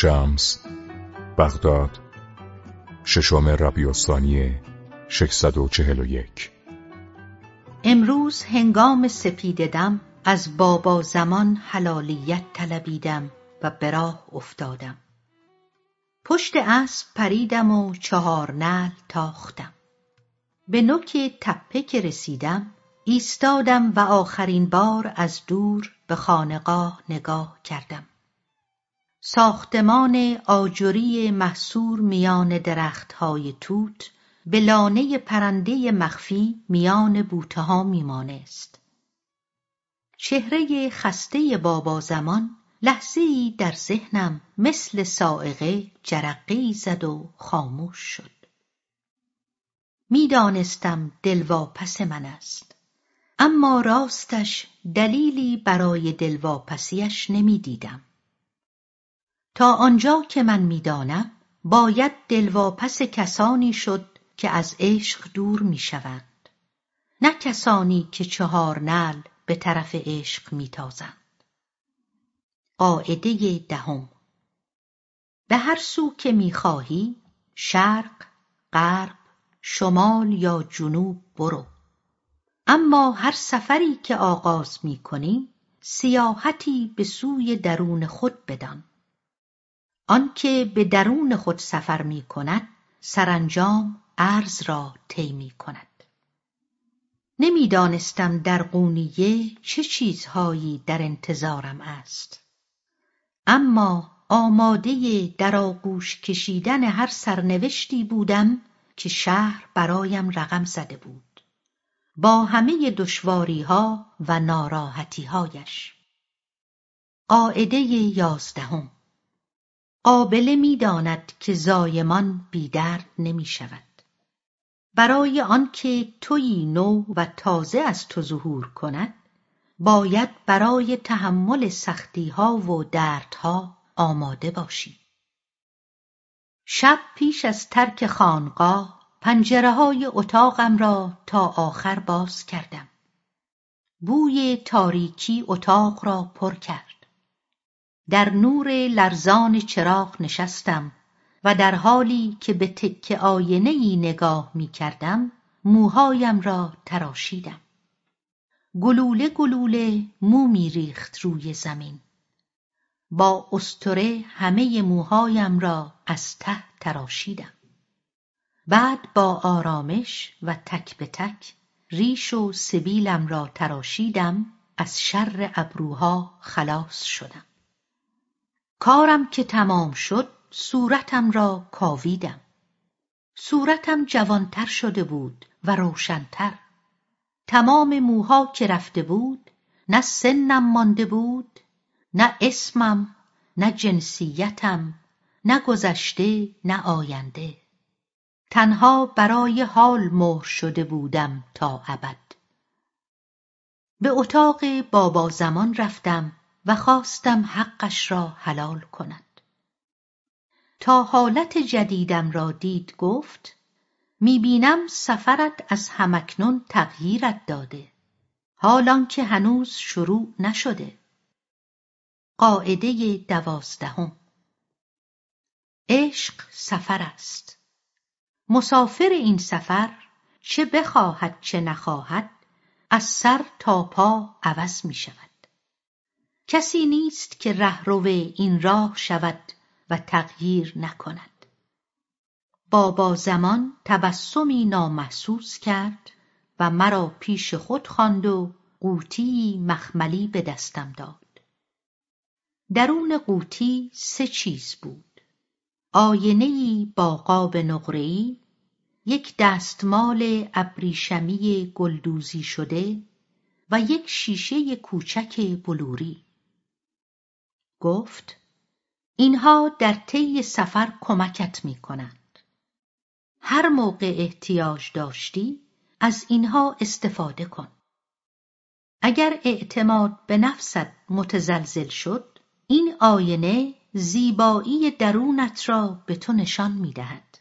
شمس بغداد ششم ربیع الثانی 641 امروز هنگام سپیددم از بابا زمان حلالیت طلبیدم و به راه افتادم. پشت اسب پریدم و چهار نعل تاختم. به نوک تپه که رسیدم ایستادم و آخرین بار از دور به خانقاه نگاه کردم. ساختمان آجری محصور میان درختهای توت به لانه پرنده مخفی میان بوته ها میمانست. چهره خسته بابا زمان لحظه ای در ذهنم مثل سائقه جرقه زد و خاموش شد. می‌دانستم دلواپس من است اما راستش دلیلی برای دلواپسیش نمی‌دیدم. تا آنجا که من می‌دانم باید دلواپس کسانی شد که از عشق دور می‌شوند. نه کسانی که چهار نعل به طرف عشق میتازند. قاعده دهم. به هر سو که می‌خواهی شرق غرب شمال یا جنوب برو. اما هر سفری که آغاز می‌کنی سیاحتی به سوی درون خود بدان. آنکه به درون خود سفر می‌کند سرانجام عرض را طی می‌کند. نمی‌دانستم در قونیه چه چیزهایی در انتظارم است. اما آماده در آغوش کشیدن هر سرنوشتی بودم که شهر برایم رقم زده بود. با همه دشواریها و ناراحتیهایش. قاعده یازدهم. قابله می‌داند که زایمان بیدرد نمی‌شود. برای آنکه تویی نو و تازه از تو ظهور کند باید برای تحمل سختیها و دردها آماده باشی. شب پیش از ترک خانقاه های اتاقم را تا آخر باز کردم. بوی تاریکی اتاق را پر کرد. در نور لرزان چراغ نشستم و در حالی که به تکه آینه ای نگاه می کردم موهایم را تراشیدم. گلوله گلوله مو ریخت روی زمین. با استره همه موهایم را از ته تراشیدم. بعد با آرامش و تک به تک ریش و سبیلم را تراشیدم از شر ابروها خلاص شدم. کارم که تمام شد صورتم را کاویدم. صورتم جوانتر شده بود و روشنتر. تمام موها که رفته بود نه سنم مانده بود نه اسمم نه جنسیتم نه گذشته نه آینده. تنها برای حال مهر شده بودم تا ابد. به اتاق بابا زمان رفتم و خواستم حقش را حلال کند. تا حالت جدیدم را دید گفت می‌بینم سفرت از همکنون تغییرت داده. حالان که هنوز شروع نشده. قاعده دوازدهم. عشق سفر است. مسافر این سفر چه بخواهد چه نخواهد از سر تا پا عوض می شود کسی نیست که رهرو این راه شود و تغییر نکند. بابا زمان تبسمی نامحسوس کرد و مرا پیش خود خواند و قوطی مخملی به دستم داد. درون قوطی سه چیز بود. آینهای با قاب نقرهای یک دستمال ابریشمی گلدوزی شده و یک شیشه کوچک بلوری. گفت اینها در طی سفر کمکت می کنند هر موقع احتیاج داشتی از اینها استفاده کن. اگر اعتماد به نفست متزلزل شد این آینه زیبایی درونت را به تو نشان می‌دهد.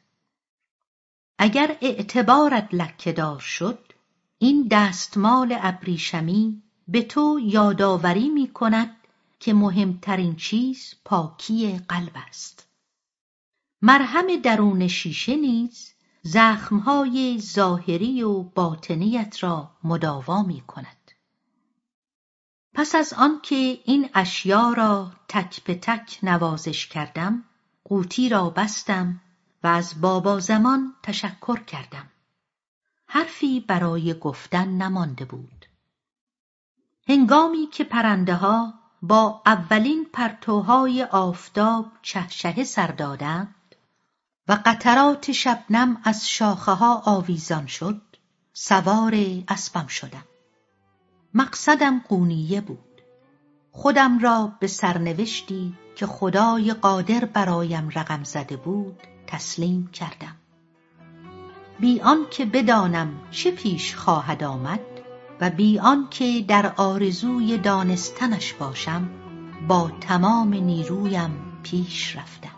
اگر اعتبارت لکهدار شد این دستمال ابریشمی به تو یادآوری می کند که مهمترین چیز پاکی قلب است. مرهم درون شیشه نیز زخمهای ظاهری و باطنیت را مداوا می کند پس از آنکه این اشیا را تک به تک نوازش کردم قوطی را بستم و از بابا زمان تشکر کردم. حرفی برای گفتن نمانده بود. هنگامی که پرنده ها با اولین پرتوهای آفتاب چهچهه سر دادند و قطرات شبنم از شاخه ها آویزان شد سوار اسبم شدم. مقصدم قونیه بود. خودم را به سرنوشتی که خدای قادر برایم رقم زده بود تسلیم کردم. بی آنکه بدانم چه پیش خواهد آمد و بیان که در آرزوی دانستنش باشم با تمام نیرویم پیش رفتم.